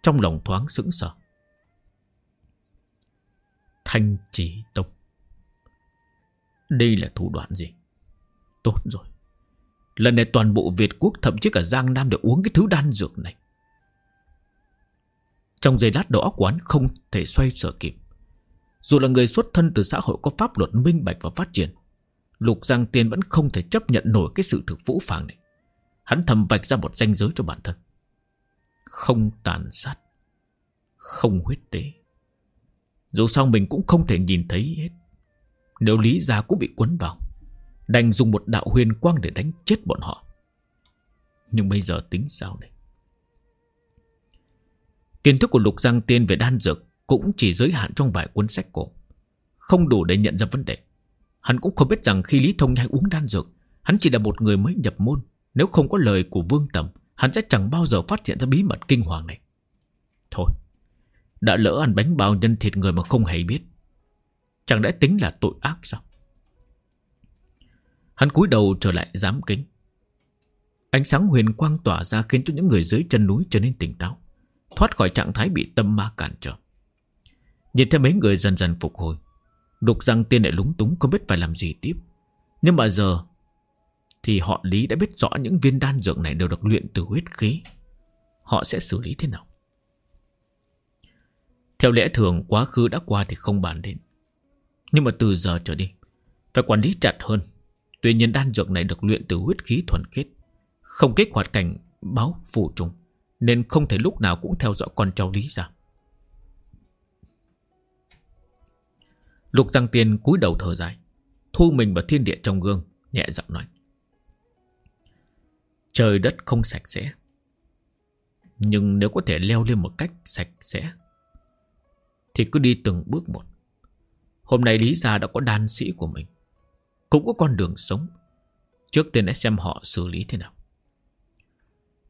Trong lòng thoáng sững sờ. Thanh chỉ tông Đây là thủ đoạn gì Tốt rồi Lần này toàn bộ Việt quốc Thậm chí cả Giang Nam đều uống cái thứ đan dược này Trong giây lát đó quán không thể xoay sở kịp dù là người xuất thân từ xã hội có pháp luật minh bạch và phát triển, Lục Giang Tiên vẫn không thể chấp nhận nổi cái sự thực vũ phàng này. Hắn thầm vạch ra một danh giới cho bản thân. Không tàn sát, Không huyết tế. Dù sao mình cũng không thể nhìn thấy hết. Nếu Lý Gia cũng bị quấn vào, Đành dùng một đạo huyền quang để đánh chết bọn họ. Nhưng bây giờ tính sao đây? Kiến thức của Lục Giang Tiên về đan dược cũng chỉ giới hạn trong vài cuốn sách cổ. Không đủ để nhận ra vấn đề. Hắn cũng không biết rằng khi Lý Thông Nhai uống đan dược, Hắn chỉ là một người mới nhập môn. Nếu không có lời của Vương Tầm, Hắn sẽ chẳng bao giờ phát hiện ra bí mật kinh hoàng này. Thôi, đã lỡ ăn bánh bao nhân thịt người mà không hề biết, Chẳng lẽ tính là tội ác sao? Hắn cúi đầu trở lại giám kính. Ánh sáng huyền quang tỏa ra khiến cho những người dưới chân núi trở nên tỉnh táo, Thoát khỏi trạng thái bị tâm ma cản trở. Nhìn thấy mấy người dần dần phục hồi, Đục răng tiên lại lúng túng, không biết phải làm gì tiếp. Nhưng mà giờ Thì họ Lý đã biết rõ những viên đan dược này đều được luyện từ huyết khí. Họ sẽ xử lý thế nào? Theo lẽ thường, quá khứ đã qua thì không bàn đến. Nhưng mà từ giờ trở đi, Phải quản lý chặt hơn. Tuy nhiên đan dược này được luyện từ huyết khí thuần khiết, Không kích hoạt cảnh báo phụ trùng, Nên không thể lúc nào cũng theo dõi con cháu lý ra. Lục Giang Tiên cúi đầu thở dài, Thu mình vào thiên địa trong gương, Nhẹ giọng nói. Trời đất không sạch sẽ, Nhưng nếu có thể leo lên một cách sạch sẽ, thì cứ đi từng bước một. Hôm nay Lý Gia đã có đan sĩ của mình, Cũng có con đường sống. Trước tiên hãy xem họ xử lý thế nào.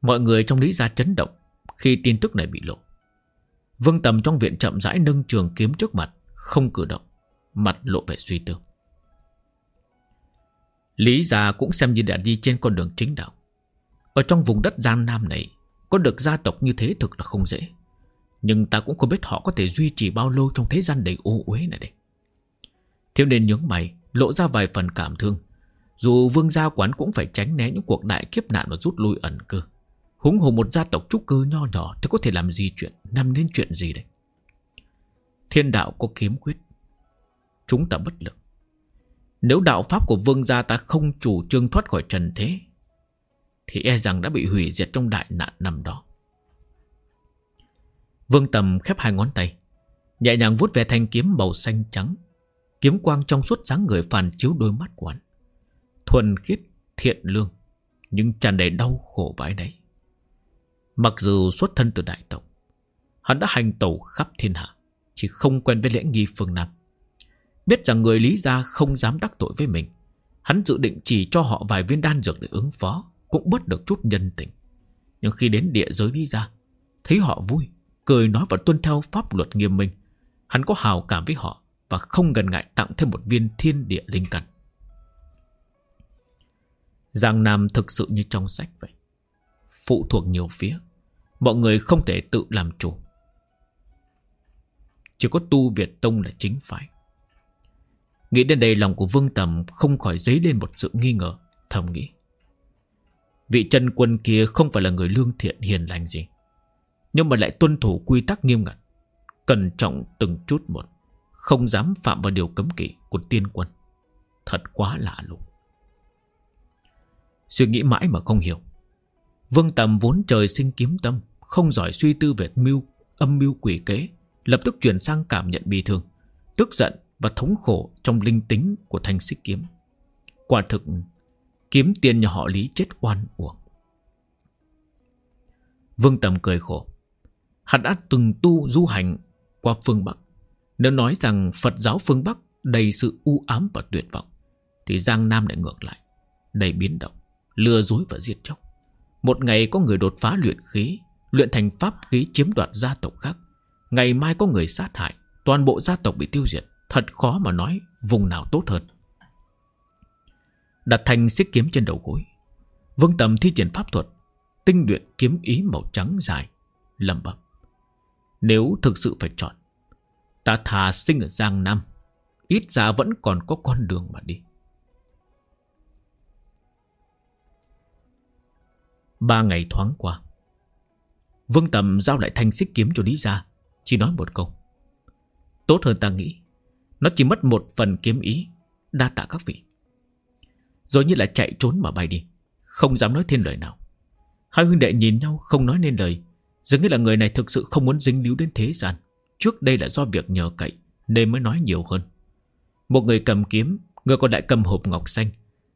Mọi người trong Lý Gia chấn động Khi tin tức này bị lộ. Vương Tầm trong viện chậm rãi nâng trường kiếm trước mặt, Không cử động. Mặt lộ vẻ suy tư. Lý gia cũng xem như đã đi trên con đường chính đạo. Ở trong vùng đất Giang Nam này, Có được gia tộc như thế thực là không dễ. Nhưng ta cũng không biết họ có thể duy trì bao lâu Trong thế gian đầy ô uế này đây. Thiếu nên nhướng mày, Lộ ra vài phần cảm thương. Dù vương gia quán cũng phải tránh né những cuộc đại kiếp nạn Và rút lui ẩn cư. Húng hồ một gia tộc trúc cư nho nhỏ Thì có thể làm gì chuyện, Nằm nên chuyện gì đây? Thiên đạo có kiếm quyết Chúng ta bất lực. Nếu đạo pháp của vương gia ta không chủ trương thoát khỏi trần thế Thì e rằng đã bị hủy diệt trong đại nạn năm đó. Vương Tầm khép hai ngón tay Nhẹ nhàng vuốt về thanh kiếm màu xanh trắng Kiếm quang trong suốt dáng người phàn chiếu đôi mắt của hắn. Thuần khiết, thiện lương Nhưng tràn đầy đau khổ vãi đấy. Mặc dù xuất thân từ đại tộc Hắn đã hành tẩu khắp thiên hạ Chỉ không quen với lễ nghi phương Nam. Biết rằng người Lý Gia không dám đắc tội với mình, Hắn dự định chỉ cho họ vài viên đan dược để ứng phó, Cũng bớt được chút nhân tình. Nhưng khi đến địa giới Lý Gia, Thấy họ vui, Cười nói và tuân theo pháp luật nghiêm minh, Hắn có hào cảm với họ Và không ngần ngại tặng thêm một viên thiên địa linh căn. Giang Nam thực sự như trong sách vậy. Phụ thuộc nhiều phía, Mọi người không thể tự làm chủ. Chỉ có tu Việt Tông là chính phải Nghĩ đến đây lòng của Vương Tầm không khỏi dấy lên một sự nghi ngờ, thầm nghĩ. Vị chân quân kia không phải là người lương thiện hiền lành gì, nhưng mà lại tuân thủ quy tắc nghiêm ngặt, cẩn trọng từng chút một, không dám phạm vào điều cấm kỵ của tiên quân. Thật quá lạ lùng. Suy nghĩ mãi mà không hiểu. Vương Tầm vốn trời sinh kiếm tâm, không giỏi suy tư về mưu, âm mưu quỷ kế, lập tức chuyển sang cảm nhận bi thương, tức giận và thống khổ trong linh tính của thanh xích kiếm. Quả thực, kiếm tiền nhà họ Lý chết oan uổng. Vương Tầm cười khổ. Hắn đã từng tu du hành qua phương Bắc. Nếu nói rằng Phật giáo phương Bắc đầy sự u ám và tuyệt vọng, thì Giang Nam lại ngược lại, đầy biến động, lừa dối và giết chóc. Một ngày có người đột phá luyện khí, luyện thành pháp khí chiếm đoạt gia tộc khác. Ngày mai có người sát hại, toàn bộ gia tộc bị tiêu diệt. Thật khó mà nói vùng nào tốt hơn. Đặt thành xích kiếm trên đầu gối. Vương Tầm thi triển pháp thuật, Tinh luyện kiếm ý màu trắng dài lầm bẩm. Nếu thực sự phải chọn, Ta thà sinh ở Giang Nam, Ít ra vẫn còn có con đường mà đi. Ba ngày thoáng qua, Vương Tầm giao lại thanh xích kiếm cho Lý Gia, Chỉ nói một câu. Tốt hơn ta nghĩ nó chỉ mất một phần kiếm ý, Đa tạ các vị. Rồi như là chạy trốn mà bay đi, Không dám nói thêm lời nào. Hai huynh đệ nhìn nhau không nói nên lời, Dường như là người này thực sự không muốn dính líu đến thế gian. Trước đây là do việc nhờ cậy Nên mới nói nhiều hơn. Một người cầm kiếm, Người còn lại cầm hộp ngọc xanh.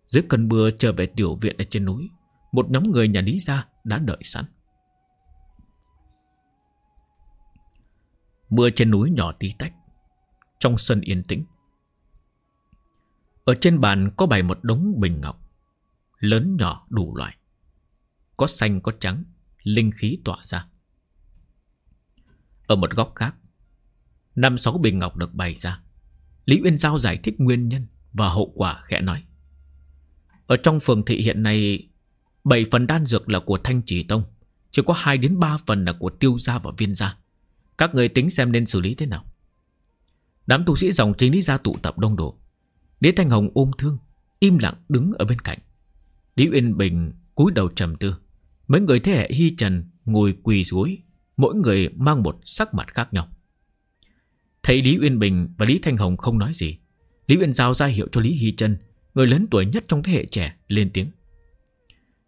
Dưới cơn mưa trở về tiểu viện ở trên núi, Một nhóm người nhà Lý Gia đã đợi sẵn. Mưa trên núi nhỏ tí tách trong sân yên tĩnh. Ở trên bàn có bày một đống bình ngọc, lớn nhỏ đủ loại. Có xanh có trắng, linh khí tỏa ra. Ở một góc khác, năm sáu bình ngọc được bày ra. Lý Uyên Giao giải thích nguyên nhân và hậu quả khẽ nói. Ở trong phường thị hiện nay, 7 phần đan dược là của Thanh trì Tông, chỉ có 2 đến 3 phần là của Tiêu Gia và Viên Gia. Các người tính xem nên xử lý thế nào? Đám tu sĩ dòng chính Lý gia tụ tập đông đủ. Đế Thanh Hồng ôm thương, im lặng đứng ở bên cạnh. Lý Uyên Bình cúi đầu trầm tư. Mấy người thế hệ Hy Trần ngồi quỳ xuống, mỗi người mang một sắc mặt khác nhau. Thấy Lý Uyên Bình và Lý Thanh Hồng không nói gì, Lý Uyên giao ra hiệu cho Lý Hy Trân, người lớn tuổi nhất trong thế hệ trẻ, lên tiếng.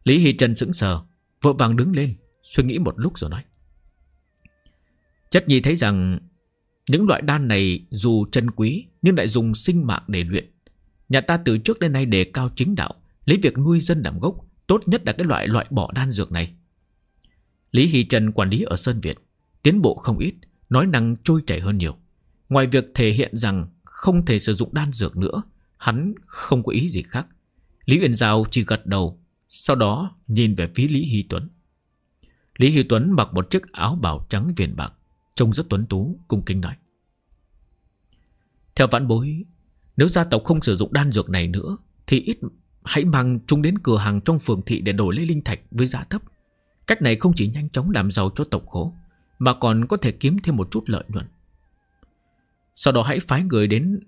Lý Hy Trân sững sờ, vội vàng đứng lên, suy nghĩ một lúc rồi nói. Chất nhi thấy rằng những loại đan này dù chân quý nhưng lại dùng sinh mạng để luyện. Nhà ta từ trước đến nay đề cao chính đạo, lấy việc nuôi dân làm gốc, tốt nhất là cái loại loại bỏ đan dược này. Lý Hy Trần quản lý ở Sơn Việt, tiến bộ không ít, nói năng trôi chảy hơn nhiều. Ngoài việc thể hiện rằng không thể sử dụng đan dược nữa, hắn không có ý gì khác. Lý Uyển Giao chỉ gật đầu, sau đó nhìn về phía Lý Hy Tuấn. Lý Hy Tuấn mặc một chiếc áo bào trắng viền bạc, Trông rất tuấn tú, cung kính nói. Theo vãn bối, Nếu gia tộc không sử dụng đan dược này nữa, Thì ít hãy mang chúng đến cửa hàng trong phường thị Để đổi lấy linh thạch với giá thấp. Cách này không chỉ nhanh chóng làm giàu cho tộc khổ Mà còn có thể kiếm thêm một chút lợi nhuận. Sau đó hãy phái người đến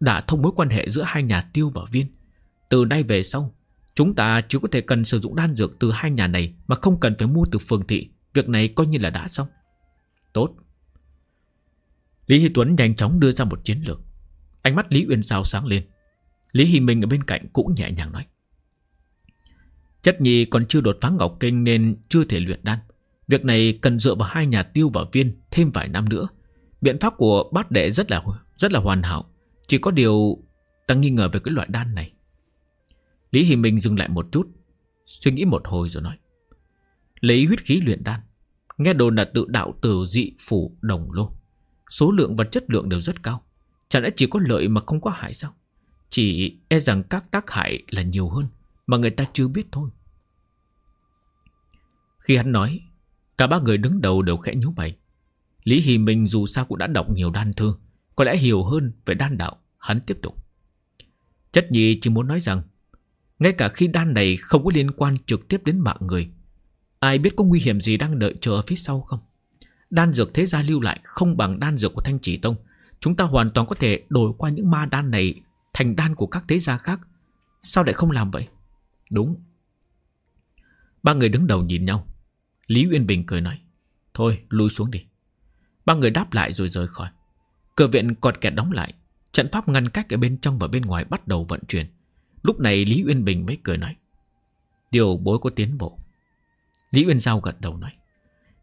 Đã thông mối quan hệ giữa hai nhà tiêu và viên. Từ nay về sau, Chúng ta chỉ có thể cần sử dụng đan dược từ hai nhà này Mà không cần phải mua từ phường thị. Việc này coi như là đã xong. Tốt. Lý Hy Tuấn nhanh chóng đưa ra một chiến lược. Ánh mắt Lý Uyên Giao sáng lên. Lý Hy Minh ở bên cạnh cũng nhẹ nhàng nói. Chất nhi còn chưa đột phá ngọc kinh Nên chưa thể luyện đan. Việc này cần dựa vào hai nhà tiêu và viên Thêm vài năm nữa. Biện pháp của bát đệ rất là rất là hoàn hảo. Chỉ có điều Ta nghi ngờ về cái loại đan này. Lý Hy Minh dừng lại một chút, Suy nghĩ một hồi rồi nói. Lấy huyết khí luyện đan, Nghe đồn là tự đạo tử dị phủ đồng lô. Số lượng và chất lượng đều rất cao. Chẳng lẽ chỉ có lợi mà không có hại sao? Chỉ e rằng các tác hại là nhiều hơn Mà người ta chưa biết thôi. Khi hắn nói, Cả ba người đứng đầu đều khẽ nhú mày. Lý Hì Minh dù sao cũng đã đọc nhiều đan thư, Có lẽ hiểu hơn về đan đạo, Hắn tiếp tục. Chất nhi chỉ muốn nói rằng, ngay cả khi đan này không có liên quan trực tiếp đến mạng người, Ai biết có nguy hiểm gì đang đợi chờ ở phía sau không? Đan dược thế gia lưu lại không bằng đan dược của Thanh Chỉ Tông. Chúng ta hoàn toàn có thể đổi qua những ma đan này Thành đan của các thế gia khác. Sao lại không làm vậy? Đúng. Ba người đứng đầu nhìn nhau. Lý Uyên Bình cười nói, Thôi, lui xuống đi. Ba người đáp lại rồi rời khỏi. Cửa viện cọt kẹt đóng lại. Trận pháp ngăn cách ở bên trong và bên ngoài bắt đầu vận chuyển. Lúc này Lý Uyên Bình mới cười nói, Điều bối có tiến bộ. Lý Uyên Giao gật đầu nói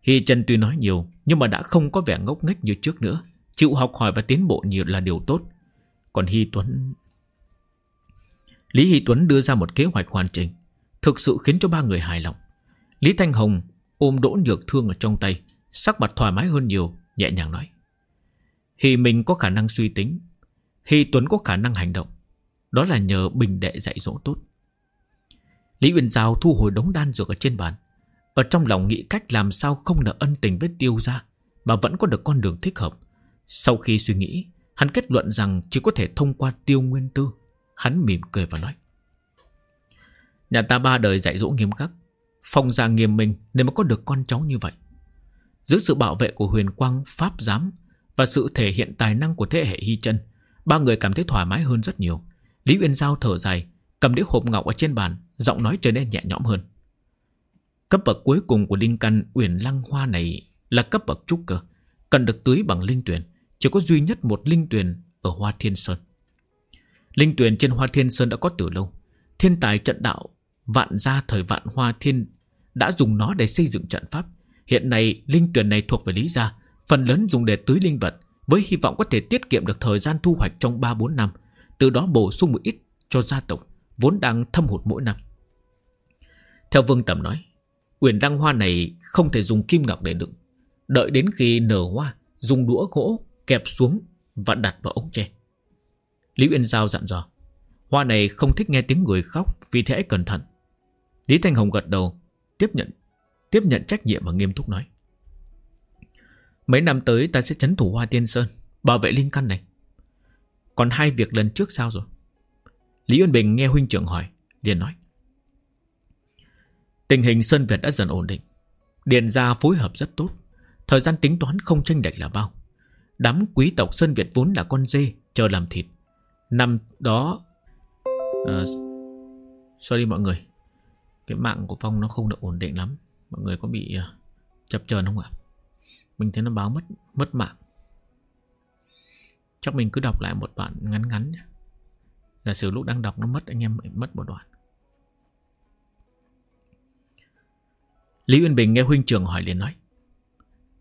Hi Trần tuy nói nhiều, Nhưng mà đã không có vẻ ngốc nghếch như trước nữa. Chịu học hỏi và tiến bộ nhiều là điều tốt. Còn Hi Tuấn Lý Hi Tuấn đưa ra một kế hoạch hoàn chỉnh, Thực sự khiến cho ba người hài lòng. Lý Thanh Hồng ôm đỗ nhược thương ở trong tay, Sắc mặt thoải mái hơn nhiều, Nhẹ nhàng nói. Hi mình có khả năng suy tính, Hi Tuấn có khả năng hành động. Đó là nhờ bình đệ dạy dỗ tốt. Lý Uyên Giao thu hồi đống đan dược ở trên bàn. Ở trong lòng nghĩ cách làm sao không nợ ân tình với tiêu ra Mà vẫn có được con đường thích hợp. Sau khi suy nghĩ, Hắn kết luận rằng chỉ có thể thông qua tiêu nguyên tư. Hắn mỉm cười và nói, Nhà ta ba đời dạy dỗ nghiêm khắc, Phong gia nghiêm minh Nên mới có được con cháu như vậy. Dưới sự bảo vệ của huyền quang, pháp giám Và sự thể hiện tài năng của thế hệ hy chân Ba người cảm thấy thoải mái hơn rất nhiều. Lý Uyên Giao thở dài, Cầm đĩa hộp ngọc ở trên bàn, Giọng nói trở nên nhẹ nhõm hơn. Cấp bậc cuối cùng của linh căn Uyển Lăng Hoa này Là cấp bậc trúc cơ Cần được tưới bằng linh tuyển Chỉ có duy nhất một linh tuyển ở Hoa Thiên Sơn. Linh tuyển trên Hoa Thiên Sơn đã có từ lâu. Thiên tài trận đạo Vạn gia thời vạn Hoa Thiên Đã dùng nó để xây dựng trận pháp. Hiện nay linh tuyển này thuộc về Lý Gia Phần lớn dùng để tưới linh vật Với hy vọng có thể tiết kiệm được thời gian thu hoạch trong 3-4 năm từ đó bổ sung một ít cho gia tộc vốn đang thâm hụt mỗi năm. Theo Vương Tầm nói, uyển đăng hoa này không thể dùng kim ngọc để đựng. Đợi đến khi nở hoa, dùng đũa gỗ kẹp xuống và đặt vào ống tre. Lý Uyên Giao dặn dò, hoa này không thích nghe tiếng người khóc vì thế hãy cẩn thận. Lý Thanh Hồng gật đầu, tiếp nhận tiếp nhận trách nhiệm và nghiêm túc nói. Mấy năm tới ta sẽ chấn thủ Hoa Tiên Sơn, bảo vệ linh căn này. Còn hai việc lần trước sao rồi Lý Uyên Bình nghe huynh trưởng hỏi liền nói Tình hình Sơn Việt đã dần ổn định. Điền gia phối hợp rất tốt. Thời gian tính toán không tranh lệch là bao. Đám quý tộc Sơn Việt vốn là con dê Chờ làm thịt. Năm đó uh, Sorry mọi người Cái mạng của Phong nó không được ổn định lắm. Mọi người có bị uh, chập chờn không ạ? Mình thấy nó báo mất mất mạng. Chắc mình cứ đọc lại một đoạn ngắn ngắn nhé. Giả sử lúc đang đọc nó mất anh em mất một đoạn. Lý Uyên Bình nghe huynh trưởng hỏi liền nói.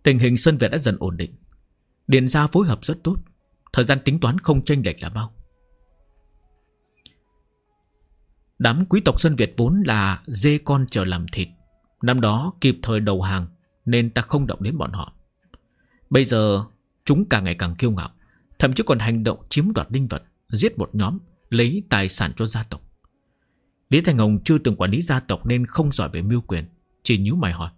Tình hình Xuân Việt đã dần ổn định. Điện gia phối hợp rất tốt. Thời gian tính toán không chênh lệch là bao. Đám quý tộc Xuân Việt vốn là dê con chờ làm thịt. Năm đó kịp thời đầu hàng nên ta không động đến bọn họ. Bây giờ chúng càng ngày càng kiêu ngạo. Thậm chí còn hành động chiếm đoạt linh vật, Giết một nhóm, Lấy tài sản cho gia tộc Lý Thành Hồng chưa từng quản lý gia tộc Nên không giỏi về mưu quyền chỉ nhíu mày hỏi.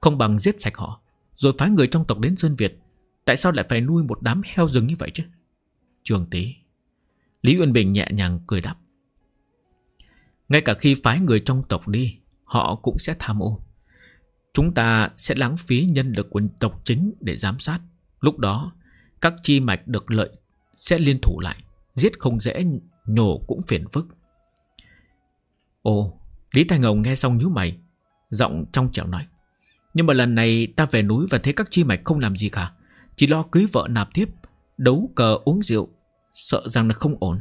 Không bằng giết sạch họ, Rồi phái người trong tộc đến Sơn Việt, Tại sao lại phải nuôi một đám heo rừng như vậy chứ? Trường tí Lý Uyên Bình nhẹ nhàng cười đáp. Ngay cả khi phái người trong tộc đi, Họ cũng sẽ tham ô. Chúng ta sẽ lãng phí nhân lực của tộc chính để giám sát. Lúc đó, Các chi mạch được lợi Sẽ liên thủ lại, Giết không dễ, Nhổ cũng phiền phức. Ồ, Lý Thành Hồng nghe xong nhíu mày Giọng trong trẻo nói, Nhưng mà lần này ta về núi và thấy các chi mạch không làm gì cả, Chỉ lo cưới vợ nạp tiếp Đấu cờ uống rượu, Sợ rằng là không ổn.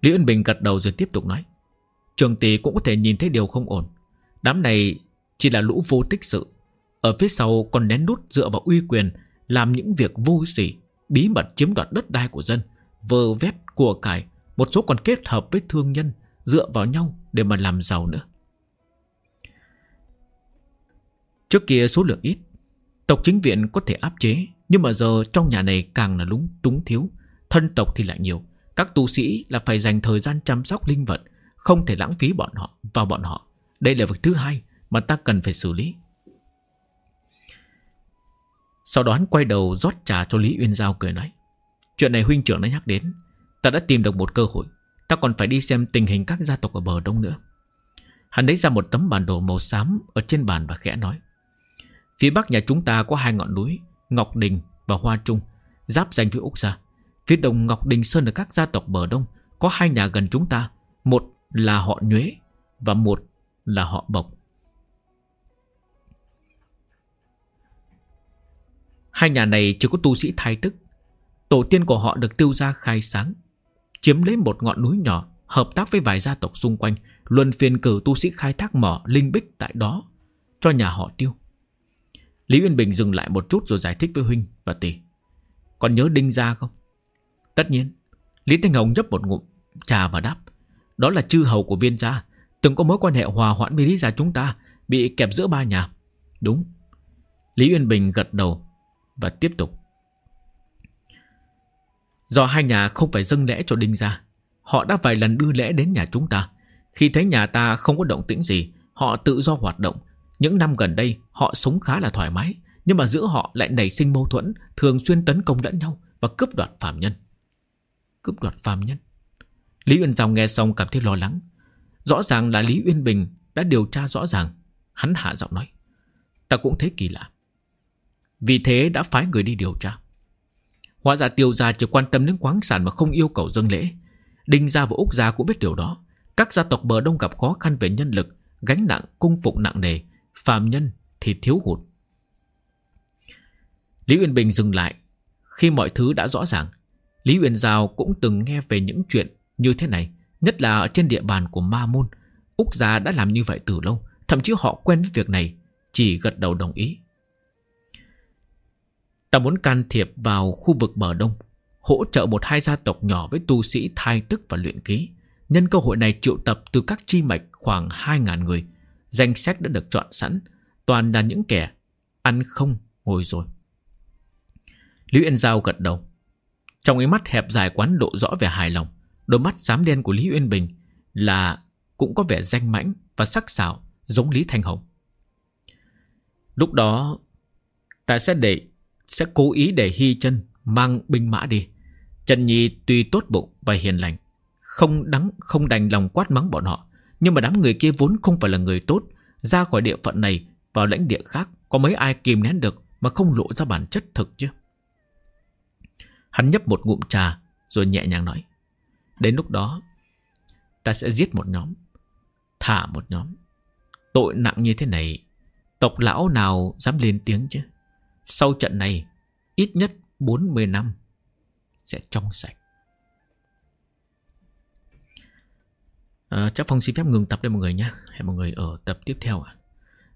Lý Ân Bình gật đầu rồi tiếp tục nói, Trường tỷ cũng có thể nhìn thấy điều không ổn. Đám này chỉ là lũ vô tích sự. Ở phía sau còn nén nút dựa vào uy quyền Làm những việc vô sỉ, Bí mật chiếm đoạt đất đai của dân, Vơ vét của cải, Một số còn kết hợp với thương nhân Dựa vào nhau để mà làm giàu nữa. Trước kia số lượng ít, Tộc chính viện có thể áp chế, Nhưng mà giờ trong nhà này càng là lúng túng thiếu, Thân tộc thì lại nhiều. Các tu sĩ là phải dành thời gian chăm sóc linh vật, Không thể lãng phí bọn họ, vào bọn họ. Đây là việc thứ hai Mà ta cần phải xử lý. Sau đó hắn quay đầu rót trà cho Lý Uyên Giao cười nói, Chuyện này huynh trưởng đã nhắc đến, Ta đã tìm được một cơ hội. Ta còn phải đi xem tình hình các gia tộc ở bờ đông nữa. Hắn lấy ra một tấm bản đồ màu xám Ở trên bàn và khẽ nói. Phía bắc nhà chúng ta có hai ngọn núi, Ngọc Đình và Hoa Trung, Giáp danh với Úc Gia. Phía đông Ngọc Đình Sơn ở các gia tộc bờ đông, Có hai nhà gần chúng ta. Một là họ Nhuế Và một là họ Bộc. Hai nhà này chỉ có tu sĩ thai tức Tổ tiên của họ được tiêu ra khai sáng. Chiếm lấy một ngọn núi nhỏ, Hợp tác với vài gia tộc xung quanh, Luân phiên cử tu sĩ khai thác mỏ linh bích tại đó, Cho nhà họ tiêu Lý Uyên Bình dừng lại một chút rồi giải thích với Huynh và Tỷ. Còn nhớ Đinh Gia không? Tất nhiên. Lý Thanh Hồng nhấp một ngụm, trà và đáp. Đó là chư hầu của viên gia. Từng có mối quan hệ hòa hoãn với Lý Gia chúng ta. Bị kẹp giữa ba nhà. Đúng. Lý Uyên Bình gật đầu và tiếp tục. Do hai nhà không phải dâng lễ cho Đinh Gia. Họ đã vài lần đưa lễ đến nhà chúng ta. Khi thấy nhà ta không có động tĩnh gì, họ tự do hoạt động. Những năm gần đây họ sống khá là thoải mái Nhưng mà giữa họ lại nảy sinh mâu thuẫn Thường xuyên tấn công lẫn nhau Và cướp đoạt phàm nhân. Cướp đoạt phàm nhân? Lý Uyên Giao nghe xong cảm thấy lo lắng. Rõ ràng là Lý Uyên Bình đã điều tra rõ ràng. Hắn hạ giọng nói Ta cũng thấy kỳ lạ. Vì thế đã phái người đi điều tra. Hóa ra tiêu gia chỉ quan tâm đến khoáng sản Mà không yêu cầu dâng lễ. Đinh gia và Úc gia cũng biết điều đó. Các gia tộc bờ đông gặp khó khăn về nhân lực, Gánh nặng, cung phục nặng nề, phàm nhân thì thiếu hụt. Lý Uyên Bình dừng lại. Khi mọi thứ đã rõ ràng, Lý Uyên Giao cũng từng nghe về những chuyện như thế này, Nhất là ở trên địa bàn của Ma Môn. Úc Gia đã làm như vậy từ lâu, Thậm chí họ quen với việc này, Chỉ gật đầu đồng ý. Ta muốn can thiệp vào khu vực bờ đông, Hỗ trợ một hai gia tộc nhỏ với tu sĩ thai tức và luyện ký. Nhân cơ hội này triệu tập từ các chi mạch khoảng 2.000 người. Danh sách đã được chọn sẵn, Toàn là những kẻ Ăn không ngồi rồi. Lý Uyên Giao gật đầu. Trong ánh mắt hẹp dài quán độ rõ vẻ hài lòng, Đôi mắt xám đen của Lý Uyên Bình Là cũng có vẻ danh mãnh Và sắc sảo giống Lý Thanh Hồng. Lúc đó, Ta sẽ để sẽ cố ý để Hy chân Mang binh mã đi. Trần Nhi tuy tốt bụng và hiền lành, Không đắng, không đành lòng quát mắng bọn họ, nhưng mà đám người kia vốn không phải là người tốt, Ra khỏi địa phận này, Vào lãnh địa khác, Có mấy ai kìm nén được Mà không lộ ra bản chất thực chứ? Hắn nhấp một ngụm trà, Rồi nhẹ nhàng nói, Đến lúc đó, Ta sẽ giết một nhóm, Thả một nhóm. Tội nặng như thế này, Tộc lão nào dám lên tiếng chứ? Sau trận này Ít nhất 40 năm Sẽ trong sạch. À, chắc Phong xin phép ngừng tập đây mọi người nhé. Hẹn mọi người ở tập tiếp theo ạ.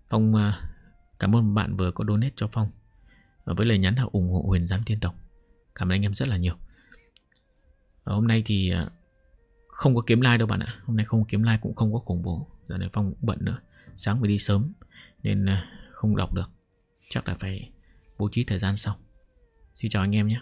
Phong à, cảm ơn bạn vừa có donate cho Phong. À, Với lời nhắn là ủng hộ huyền giám thiên tộc. Cảm ơn anh em rất là nhiều. À, Hôm nay thì à, không có kiếm like đâu bạn ạ. Hôm nay không kiếm like cũng không có khủng bố. Giờ này Phong cũng bận nữa. Sáng phải đi sớm Nên à, không đọc được. Chắc là phải bố trí thời gian sau. Xin chào anh em nhé.